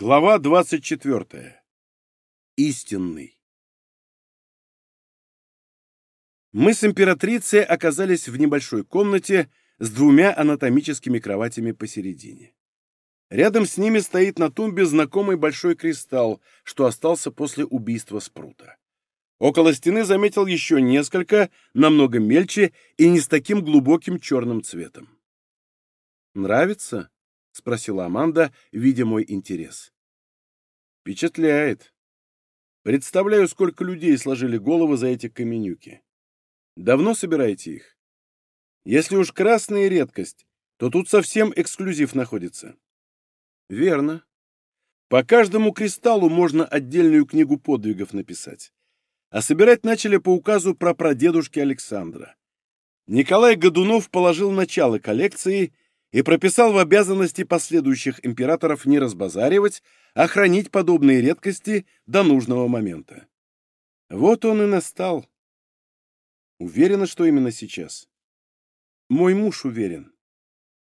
Глава 24. Истинный. Мы с императрицей оказались в небольшой комнате с двумя анатомическими кроватями посередине. Рядом с ними стоит на тумбе знакомый большой кристалл, что остался после убийства Спрута. Около стены заметил еще несколько, намного мельче и не с таким глубоким черным цветом. «Нравится?» — спросила Аманда, видя мой интерес. «Впечатляет. Представляю, сколько людей сложили головы за эти каменюки. Давно собираете их? Если уж красная редкость, то тут совсем эксклюзив находится». «Верно. По каждому кристаллу можно отдельную книгу подвигов написать а собирать начали по указу прапрадедушки Александра. Николай Годунов положил начало коллекции и прописал в обязанности последующих императоров не разбазаривать, а хранить подобные редкости до нужного момента. Вот он и настал. Уверена, что именно сейчас? Мой муж уверен.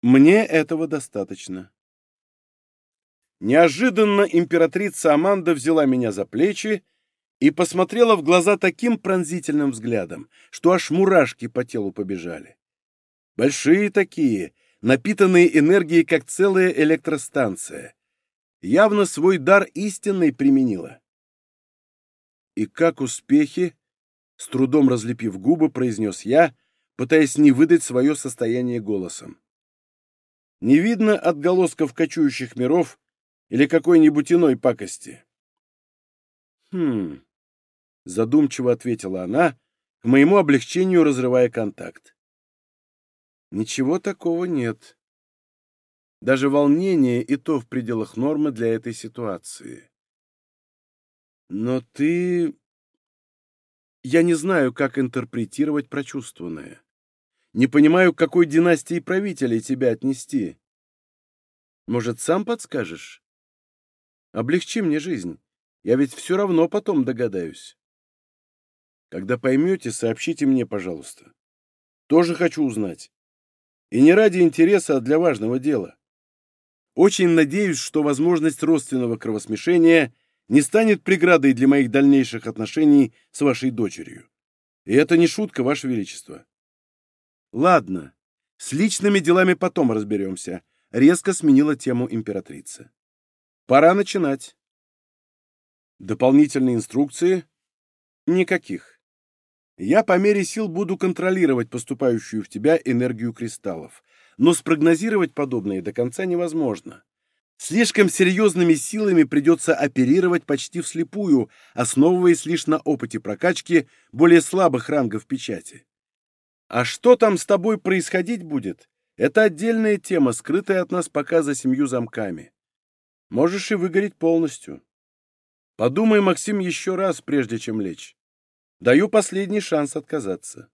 Мне этого достаточно. Неожиданно императрица Аманда взяла меня за плечи и посмотрела в глаза таким пронзительным взглядом, что аж мурашки по телу побежали. Большие такие, напитанные энергией, как целая электростанция. Явно свой дар истинный применила. «И как успехи?» — с трудом разлепив губы, произнес я, пытаясь не выдать свое состояние голосом. «Не видно отголосков кочующих миров или какой-нибудь иной пакости?» «Хм...» — задумчиво ответила она, к моему облегчению разрывая контакт. «Ничего такого нет. Даже волнение и то в пределах нормы для этой ситуации. Но ты... Я не знаю, как интерпретировать прочувствованное. Не понимаю, к какой династии правителей тебя отнести. Может, сам подскажешь? Облегчи мне жизнь. Я ведь все равно потом догадаюсь. Когда поймете, сообщите мне, пожалуйста. Тоже хочу узнать. И не ради интереса, а для важного дела. Очень надеюсь, что возможность родственного кровосмешения не станет преградой для моих дальнейших отношений с вашей дочерью. И это не шутка, Ваше Величество. Ладно, с личными делами потом разберемся, резко сменила тему императрица. Пора начинать. Дополнительные инструкции? Никаких. Я по мере сил буду контролировать поступающую в тебя энергию кристаллов, но спрогнозировать подобное до конца невозможно. Слишком серьезными силами придется оперировать почти вслепую, основываясь лишь на опыте прокачки более слабых рангов печати. А что там с тобой происходить будет, это отдельная тема, скрытая от нас пока за семью замками. Можешь и выгореть полностью. Подумай, Максим, еще раз, прежде чем лечь. Даю последний шанс отказаться.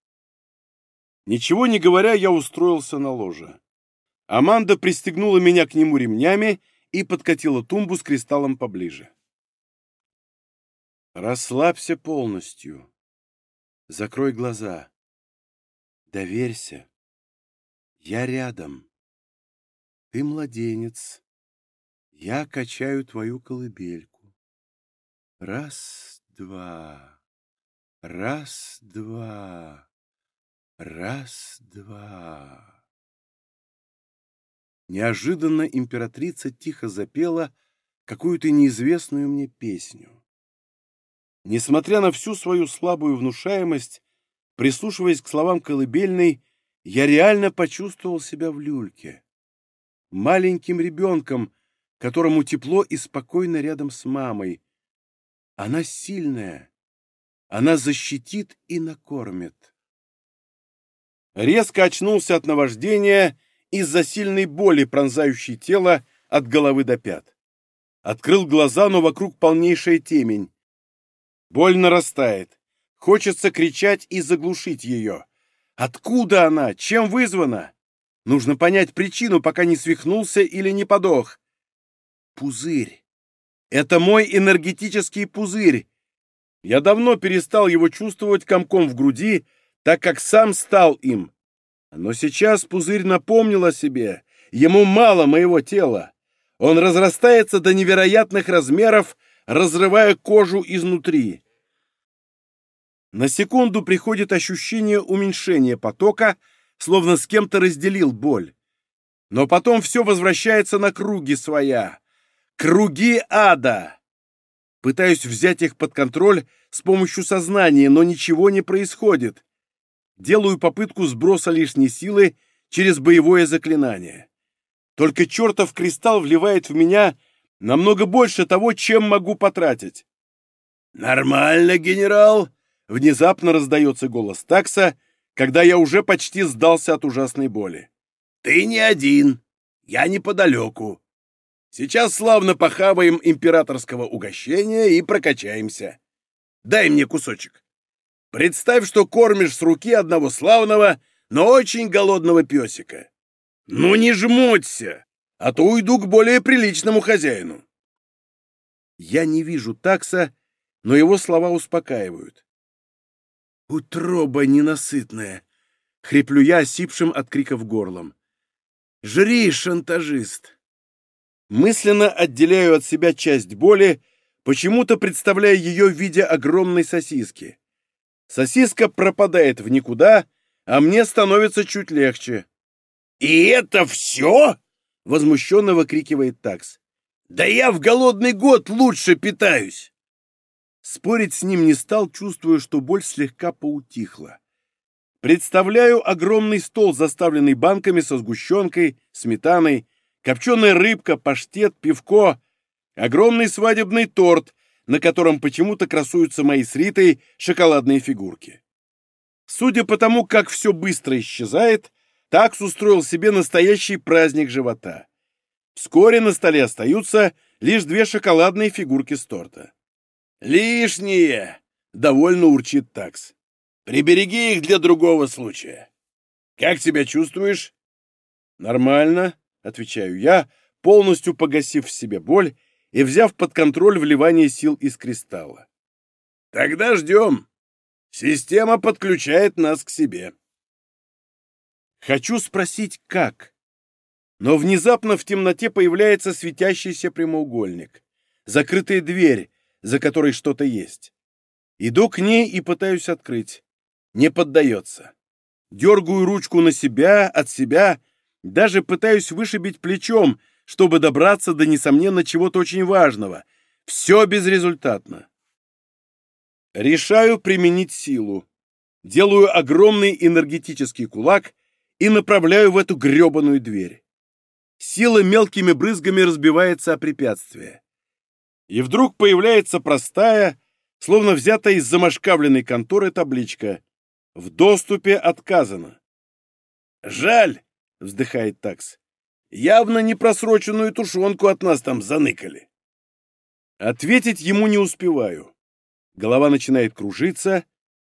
Ничего не говоря, я устроился на ложе. Аманда пристегнула меня к нему ремнями и подкатила тумбу с кристаллом поближе. Расслабься полностью. Закрой глаза. Доверься. Я рядом. Ты младенец. Я качаю твою колыбельку. Раз, два, раз, два, раз, два. Неожиданно императрица тихо запела какую-то неизвестную мне песню. Несмотря на всю свою слабую внушаемость, прислушиваясь к словам колыбельной, я реально почувствовал себя в люльке. Маленьким ребенком, которому тепло и спокойно рядом с мамой, она сильная. Она защитит и накормит. Резко очнулся от наваждения из-за сильной боли, пронзающей тело от головы до пят. Открыл глаза, но вокруг полнейшая темень. Боль нарастает. Хочется кричать и заглушить ее. Откуда она? Чем вызвана? Нужно понять причину, пока не свихнулся или не подох. Пузырь. Это мой энергетический пузырь. Я давно перестал его чувствовать комком в груди, так как сам стал им. Но сейчас пузырь напомнил о себе. Ему мало моего тела. Он разрастается до невероятных размеров, разрывая кожу изнутри. На секунду приходит ощущение уменьшения потока, словно с кем-то разделил боль. Но потом все возвращается на круги своя. Круги ада! Пытаюсь взять их под контроль с помощью сознания, но ничего не происходит. Делаю попытку сброса лишней силы через боевое заклинание. Только чертов кристалл вливает в меня намного больше того, чем могу потратить. «Нормально, генерал!» Внезапно раздается голос такса, когда я уже почти сдался от ужасной боли. «Ты не один. Я неподалеку. Сейчас славно похаваем императорского угощения и прокачаемся. Дай мне кусочек. Представь, что кормишь с руки одного славного, но очень голодного песика. Ну не жмоться, а то уйду к более приличному хозяину». Я не вижу такса, но его слова успокаивают. «Утроба ненасытная!» — хриплю я осипшим от криков горлом. «Жри, шантажист!» Мысленно отделяю от себя часть боли, почему-то представляя ее в виде огромной сосиски. Сосиска пропадает в никуда, а мне становится чуть легче. «И это все?» — возмущенно выкрикивает такс. «Да я в голодный год лучше питаюсь!» Спорить с ним не стал, чувствуя, что боль слегка поутихла. Представляю огромный стол, заставленный банками со сгущенкой, сметаной, копченая рыбка, паштет, пивко, огромный свадебный торт, на котором почему-то красуются мои с Ритой шоколадные фигурки. Судя по тому, как все быстро исчезает, Такс устроил себе настоящий праздник живота. Вскоре на столе остаются лишь две шоколадные фигурки с торта. «Лишние!» — довольно урчит такс. «Прибереги их для другого случая. Как себя чувствуешь?» «Нормально», — отвечаю я, полностью погасив в себе боль и взяв под контроль вливание сил из кристалла. «Тогда ждем. Система подключает нас к себе». Хочу спросить, как? Но внезапно в темноте появляется светящийся прямоугольник. Закрытая дверь, за которой что-то есть. Иду к ней и пытаюсь открыть. Не поддается. Дергаю ручку на себя, от себя, даже пытаюсь вышибить плечом, чтобы добраться до, несомненно, чего-то очень важного. Все безрезультатно. Решаю применить силу. Делаю огромный энергетический кулак и направляю в эту гребаную дверь. Сила мелкими брызгами разбивается о препятствие и вдруг появляется простая, словно взятая из замашкавленной конторы табличка «В доступе отказано». «Жаль!» — вздыхает такс. «Явно непросроченную тушенку от нас там заныкали». Ответить ему не успеваю. Голова начинает кружиться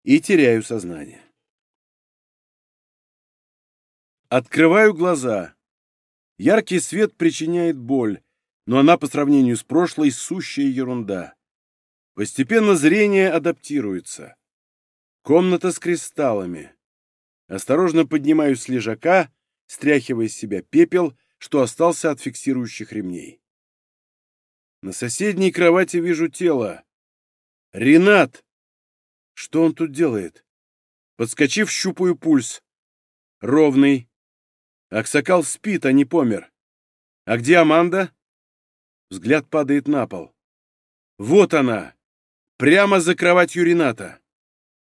и теряю сознание. Открываю глаза. Яркий свет причиняет боль, но она по сравнению с прошлой сущая ерунда. Постепенно зрение адаптируется. Комната с кристаллами. Осторожно поднимаюсь с лежака, стряхивая с себя пепел, что остался от фиксирующих ремней. На соседней кровати вижу тело. Ренат! Что он тут делает? Подскочив, щупаю пульс. Ровный. Аксакал спит, а не помер. А где Аманда? Взгляд падает на пол. Вот она! Прямо за кроватью Рената.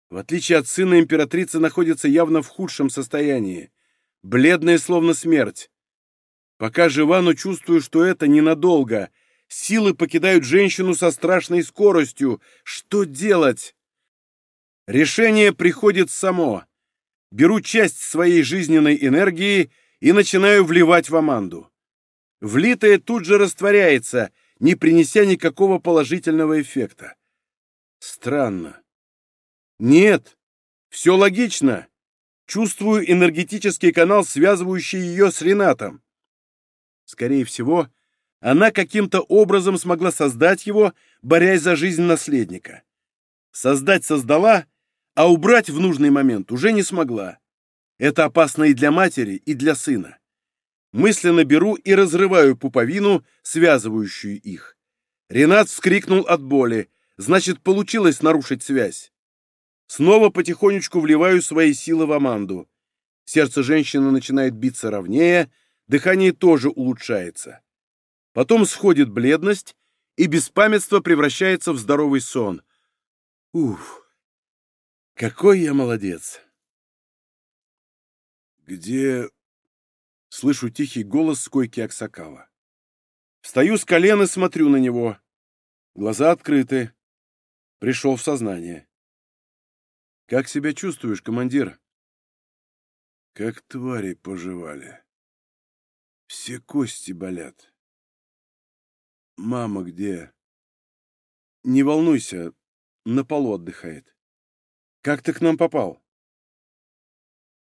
В отличие от сына, императрица находится явно в худшем состоянии. Бледная, словно смерть. Пока жива, но чувствую, что это ненадолго. Силы покидают женщину со страшной скоростью. Что делать? Решение приходит само. Беру часть своей жизненной энергии и начинаю вливать в Аманду влитое тут же растворяется, не принеся никакого положительного эффекта. Странно. Нет, все логично. Чувствую энергетический канал, связывающий ее с Ренатом. Скорее всего, она каким-то образом смогла создать его, борясь за жизнь наследника. Создать создала, а убрать в нужный момент уже не смогла. Это опасно и для матери, и для сына. Мысленно беру и разрываю пуповину, связывающую их. Ренат вскрикнул от боли. Значит, получилось нарушить связь. Снова потихонечку вливаю свои силы в Аманду. Сердце женщины начинает биться ровнее, дыхание тоже улучшается. Потом сходит бледность, и беспамятство превращается в здоровый сон. Уф, какой я молодец! Где... Слышу тихий голос с койки Аксакала. Встаю с колен и смотрю на него. Глаза открыты. Пришел в сознание. «Как себя чувствуешь, командир?» «Как твари поживали. Все кости болят. Мама где?» «Не волнуйся, на полу отдыхает. Как ты к нам попал?»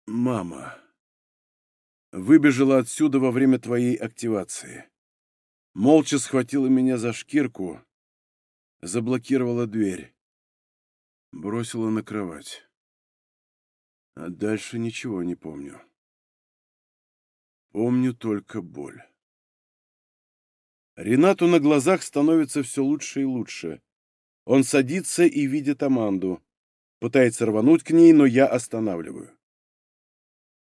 «Мама. Выбежала отсюда во время твоей активации. Молча схватила меня за шкирку, заблокировала дверь. Бросила на кровать. А дальше ничего не помню. Помню только боль. Ренату на глазах становится все лучше и лучше. Он садится и видит Аманду. Пытается рвануть к ней, но я останавливаю.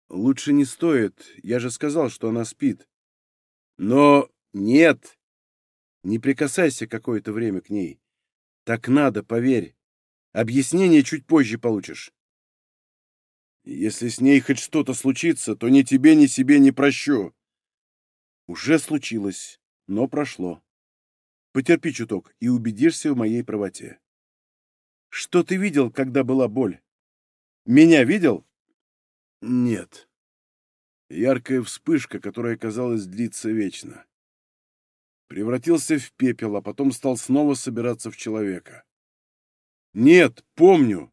Лучше не стоит, я же сказал, что она спит. Но нет! Не прикасайся какое-то время к ней. Так надо, поверь. Объяснение чуть позже получишь. Если с ней хоть что-то случится, то ни тебе, ни себе не прощу. Уже случилось, но прошло. Потерпи чуток и убедишься в моей правоте. Что ты видел, когда была боль? Меня видел? Нет. Яркая вспышка, которая, казалось, длится вечно превратился в пепел, а потом стал снова собираться в человека. «Нет, помню.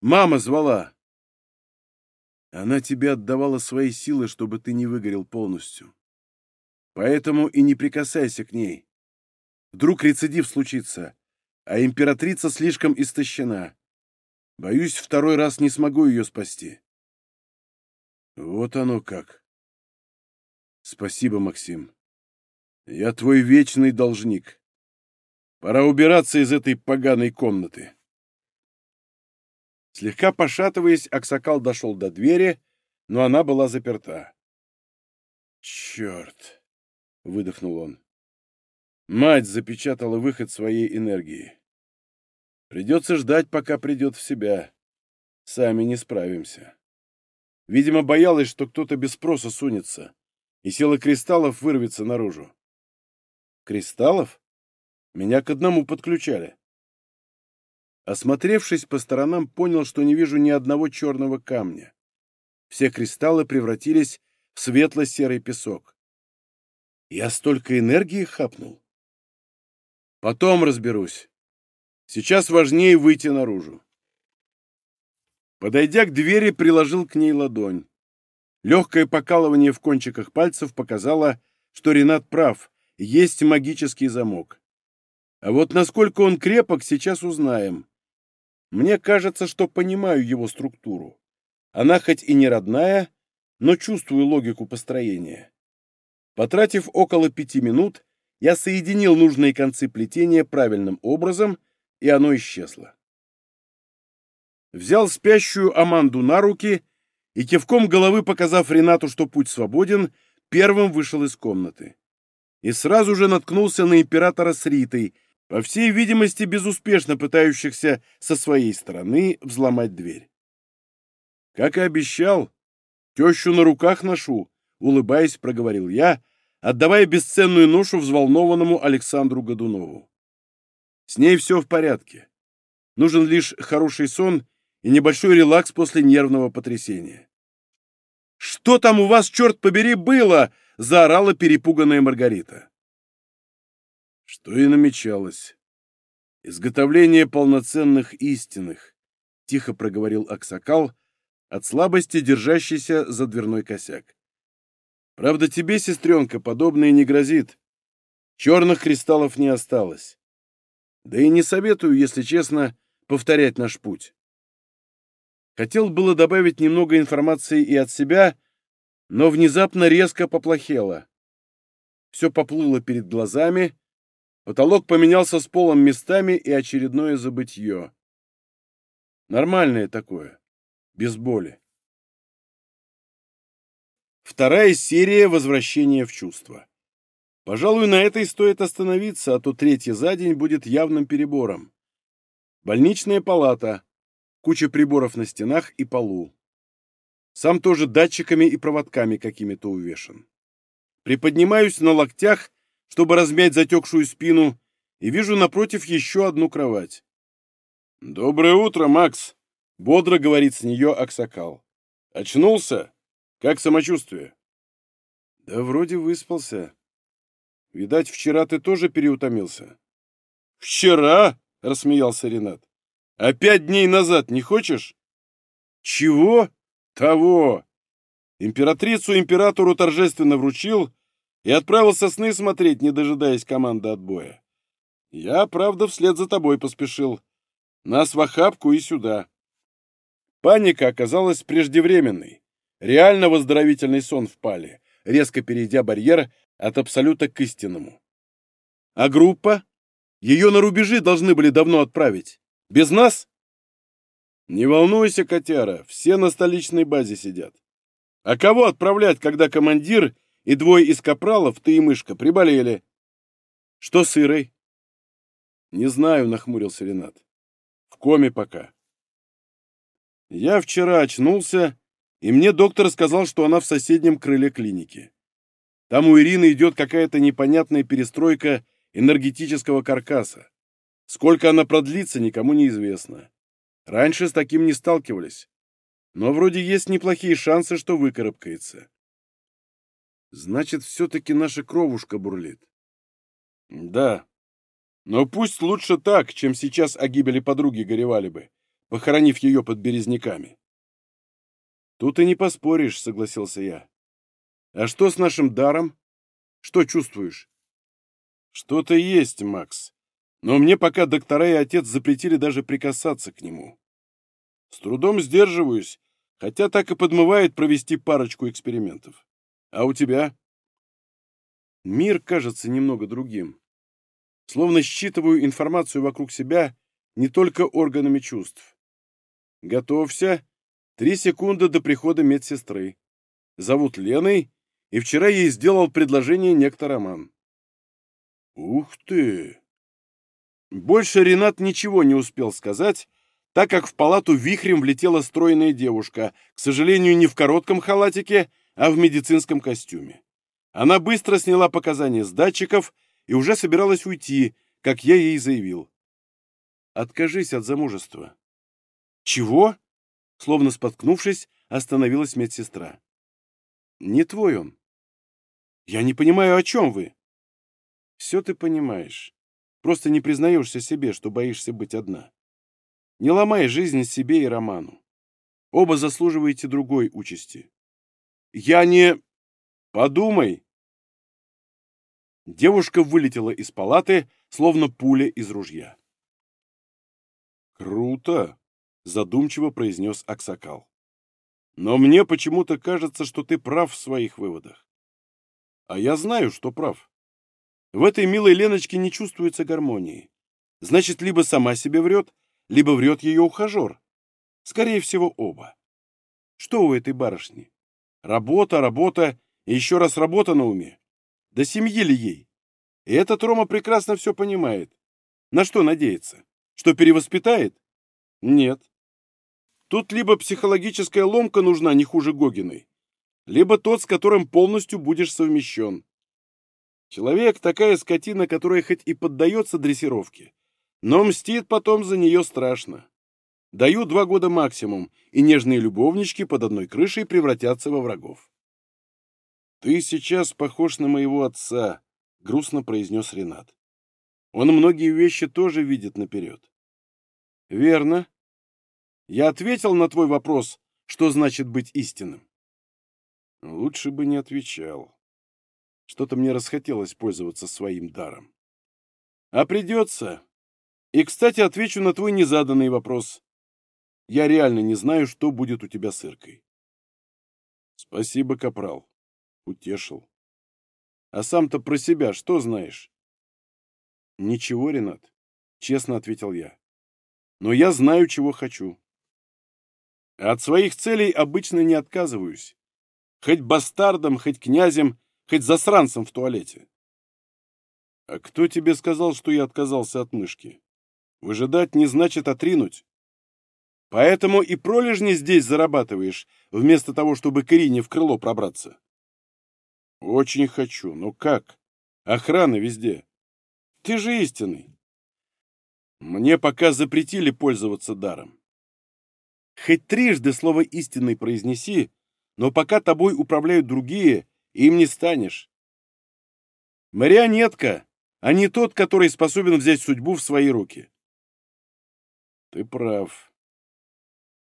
Мама звала. Она тебе отдавала свои силы, чтобы ты не выгорел полностью. Поэтому и не прикасайся к ней. Вдруг рецидив случится, а императрица слишком истощена. Боюсь, второй раз не смогу ее спасти». Вот оно как. Спасибо, Максим. Я твой вечный должник. Пора убираться из этой поганой комнаты. Слегка пошатываясь, Аксакал дошел до двери, но она была заперта. «Черт!» — выдохнул он. Мать запечатала выход своей энергии. Придется ждать, пока придет в себя. Сами не справимся. Видимо, боялась, что кто-то без спроса сунется, и сила кристаллов вырвется наружу. Кристаллов? Меня к одному подключали. Осмотревшись по сторонам, понял, что не вижу ни одного черного камня. Все кристаллы превратились в светло-серый песок. Я столько энергии хапнул. Потом разберусь. Сейчас важнее выйти наружу. Подойдя к двери, приложил к ней ладонь. Легкое покалывание в кончиках пальцев показало, что Ренат прав, есть магический замок. А вот насколько он крепок, сейчас узнаем. Мне кажется, что понимаю его структуру. Она хоть и не родная, но чувствую логику построения. Потратив около пяти минут, я соединил нужные концы плетения правильным образом, и оно исчезло. Взял спящую Аманду на руки и, кивком головы показав Ренату, что путь свободен, первым вышел из комнаты и сразу же наткнулся на императора с Ритой, по всей видимости, безуспешно пытающихся со своей стороны взломать дверь. Как и обещал, тещу на руках ношу, улыбаясь, проговорил я, отдавая бесценную ношу взволнованному Александру Годунову. С ней все в порядке. Нужен лишь хороший сон и небольшой релакс после нервного потрясения. «Что там у вас, черт побери, было?» — заорала перепуганная Маргарита. Что и намечалось. Изготовление полноценных истинных, — тихо проговорил Аксакал, от слабости держащийся за дверной косяк. Правда, тебе, сестренка, подобное не грозит. Черных кристаллов не осталось. Да и не советую, если честно, повторять наш путь. Хотел было добавить немного информации и от себя, но внезапно резко поплохело. Все поплыло перед глазами, потолок поменялся с полом местами и очередное забытье. Нормальное такое, без боли. Вторая серия «Возвращение в чувство». Пожалуй, на этой стоит остановиться, а то третья за день будет явным перебором. Больничная палата, куча приборов на стенах и полу. Сам тоже датчиками и проводками какими-то увешан. Приподнимаюсь на локтях, чтобы размять затекшую спину, и вижу напротив еще одну кровать. «Доброе утро, Макс!» — бодро говорит с нее Аксакал. «Очнулся? Как самочувствие?» «Да вроде выспался. Видать, вчера ты тоже переутомился». «Вчера?» — рассмеялся Ренат. «А пять дней назад не хочешь?» «Чего?» «Того!» Императрицу императору торжественно вручил и отправился сны смотреть, не дожидаясь команды отбоя. Я, правда, вслед за тобой поспешил. Нас в охапку и сюда. Паника оказалась преждевременной. Реально выздоровительный сон впали, резко перейдя барьер от абсолюта к истинному. А группа? Ее на рубежи должны были давно отправить. Без нас? Не волнуйся, котяра, все на столичной базе сидят. А кого отправлять, когда командир и двое из капралов, ты и мышка, приболели? Что с Ирой? Не знаю, нахмурился Ренат. В коме пока. Я вчера очнулся, и мне доктор сказал, что она в соседнем крыле клиники. Там у Ирины идет какая-то непонятная перестройка энергетического каркаса. Сколько она продлится, никому не известно. Раньше с таким не сталкивались. Но вроде есть неплохие шансы, что выкарабкается. Значит, все-таки наша кровушка бурлит. Да. Но пусть лучше так, чем сейчас о гибели подруги горевали бы, похоронив ее под березняками. Тут и не поспоришь, согласился я. А что с нашим даром? Что чувствуешь? Что-то есть, Макс но мне пока доктора и отец запретили даже прикасаться к нему. С трудом сдерживаюсь, хотя так и подмывает провести парочку экспериментов. А у тебя? Мир кажется немного другим. Словно считываю информацию вокруг себя не только органами чувств. Готовься. Три секунды до прихода медсестры. Зовут Леной, и вчера ей сделал предложение некто Роман. Ух ты! Больше Ренат ничего не успел сказать, так как в палату вихрем влетела стройная девушка, к сожалению, не в коротком халатике, а в медицинском костюме. Она быстро сняла показания с датчиков и уже собиралась уйти, как я ей заявил. «Откажись от замужества». «Чего?» Словно споткнувшись, остановилась медсестра. «Не твой он». «Я не понимаю, о чем вы?» «Все ты понимаешь. Просто не признаешься себе, что боишься быть одна. Не ломай жизнь себе и Роману. Оба заслуживаете другой участи. Я не... Подумай!» Девушка вылетела из палаты, словно пуля из ружья. «Круто!» — задумчиво произнес Аксакал. «Но мне почему-то кажется, что ты прав в своих выводах. А я знаю, что прав. В этой милой Леночке не чувствуется гармонии. Значит, либо сама себе врет, либо врет ее ухажер. Скорее всего, оба. Что у этой барышни? Работа, работа и еще раз работа на уме. Да семьи ли ей? И этот Рома прекрасно все понимает. На что надеется? Что перевоспитает? Нет. Тут либо психологическая ломка нужна не хуже Гогиной, либо тот, с которым полностью будешь совмещен. Человек — такая скотина, которая хоть и поддается дрессировке, но мстит потом за нее страшно. Даю два года максимум, и нежные любовнички под одной крышей превратятся во врагов. «Ты сейчас похож на моего отца», — грустно произнес Ренат. «Он многие вещи тоже видит наперед». «Верно. Я ответил на твой вопрос, что значит быть истинным». «Лучше бы не отвечал», что-то мне расхотелось пользоваться своим даром. А придется. И, кстати, отвечу на твой незаданный вопрос. Я реально не знаю, что будет у тебя с Иркой. Спасибо, капрал. Утешил. А сам-то про себя что знаешь? Ничего, Ренат, честно ответил я. Но я знаю, чего хочу. От своих целей обычно не отказываюсь. Хоть бастардом, хоть князем, хоть засранцем в туалете. А кто тебе сказал, что я отказался от мышки? Выжидать не значит отринуть. Поэтому и пролежни здесь зарабатываешь, вместо того, чтобы к Ирине в крыло пробраться. Очень хочу, но как? Охрана везде. Ты же истинный. Мне пока запретили пользоваться даром. Хоть трижды слово «истинный» произнеси, но пока тобой управляют другие, им не станешь. Марионетка, а не тот, который способен взять судьбу в свои руки. Ты прав.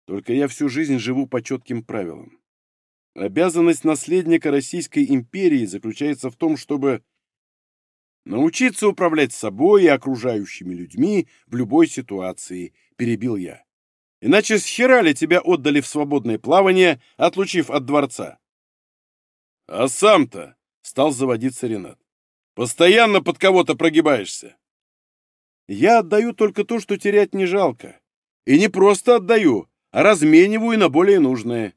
Только я всю жизнь живу по четким правилам. Обязанность наследника Российской империи заключается в том, чтобы научиться управлять собой и окружающими людьми в любой ситуации, перебил я. Иначе с хера ли тебя отдали в свободное плавание, отлучив от дворца? А сам-то стал заводиться Ренат. Постоянно под кого-то прогибаешься. Я отдаю только то, что терять не жалко. И не просто отдаю, размениваю на более нужное.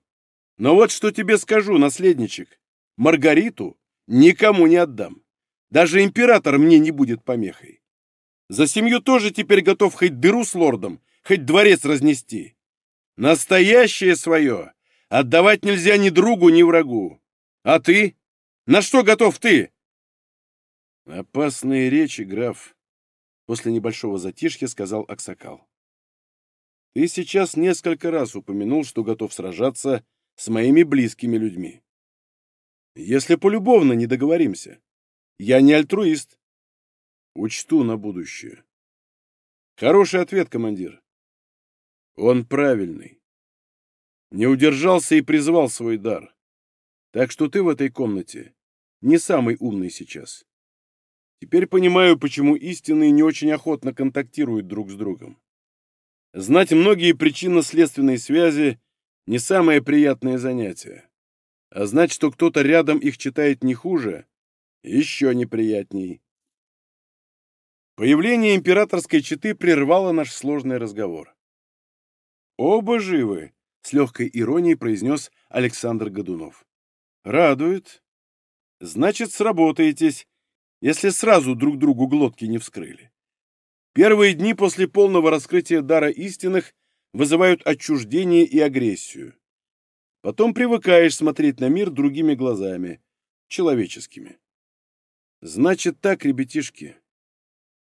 Но вот что тебе скажу, наследничек. Маргариту никому не отдам. Даже император мне не будет помехой. За семью тоже теперь готов хоть дыру с лордом, хоть дворец разнести. Настоящее свое отдавать нельзя ни другу, ни врагу. А ты? На что готов ты? Опасные речи, граф, после небольшого затишья сказал Аксакал. Ты сейчас несколько раз упомянул, что готов сражаться с моими близкими людьми. Если полюбовно не договоримся. Я не альтруист. Учту на будущее. Хороший ответ, командир. Он правильный. Не удержался и призвал свой дар. Так что ты в этой комнате не самый умный сейчас. Теперь понимаю, почему истинные не очень охотно контактируют друг с другом. Знать многие причинно-следственные связи – не самое приятное занятие. А знать, что кто-то рядом их читает не хуже – еще неприятней. Появление императорской четы прервало наш сложный разговор. «Оба живы», — с легкой иронией произнес Александр Годунов. «Радует. Значит, сработаетесь, если сразу друг другу глотки не вскрыли. Первые дни после полного раскрытия дара истинных вызывают отчуждение и агрессию. Потом привыкаешь смотреть на мир другими глазами, человеческими. Значит так, ребятишки.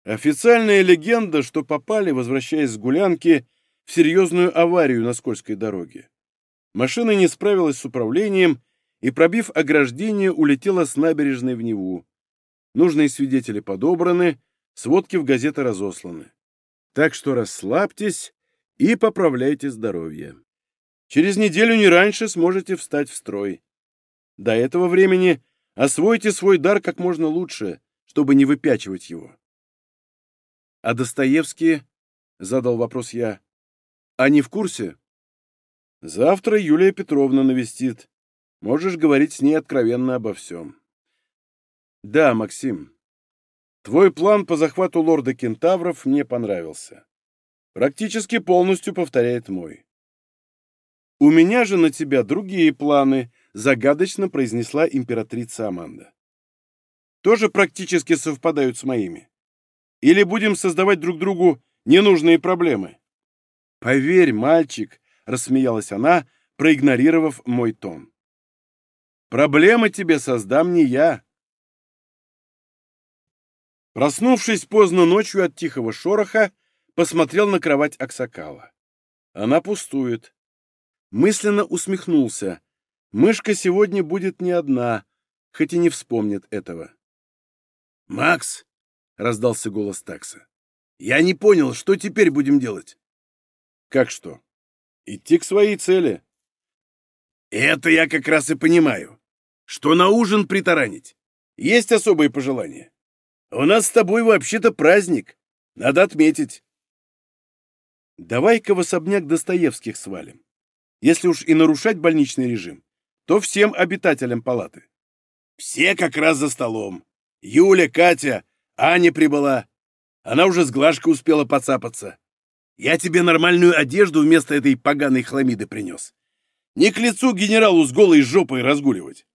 Официальная легенда, что попали, возвращаясь с гулянки, в серьезную аварию на скользкой дороге. Машина не справилась с управлением и, пробив ограждение, улетела с набережной в Неву. Нужные свидетели подобраны, Сводки в газеты разосланы. Так что расслабьтесь и поправляйте здоровье. Через неделю не раньше сможете встать в строй. До этого времени освойте свой дар как можно лучше, чтобы не выпячивать его. — А Достоевский? — задал вопрос я. — Они в курсе? — Завтра Юлия Петровна навестит. Можешь говорить с ней откровенно обо всем. — Да, Максим, Твой план по захвату лорда кентавров мне понравился. Практически полностью повторяет мой. У меня же на тебя другие планы, загадочно произнесла императрица Аманда. Тоже практически совпадают с моими. Или будем создавать друг другу ненужные проблемы? Поверь, мальчик, рассмеялась она, проигнорировав мой тон. Проблемы тебе создам не я, Проснувшись поздно ночью от тихого шороха, посмотрел на кровать Аксакала. Она пустует. Мысленно усмехнулся. Мышка сегодня будет не одна, хоть и не вспомнит этого. «Макс!» — раздался голос такса. «Я не понял, что теперь будем делать?» «Как что? Идти к своей цели». «Это я как раз и понимаю. Что на ужин притаранить? Есть особые пожелания?» У нас с тобой вообще-то праздник. Надо отметить. Давай-ка в особняк Достоевских свалим. Если уж и нарушать больничный режим, то всем обитателям палаты. Все как раз за столом. Юля, Катя, Аня прибыла. Она уже с Глажкой успела поцапаться. Я тебе нормальную одежду вместо этой поганой хламиды принес. Не к лицу генералу с голой жопой разгуливать.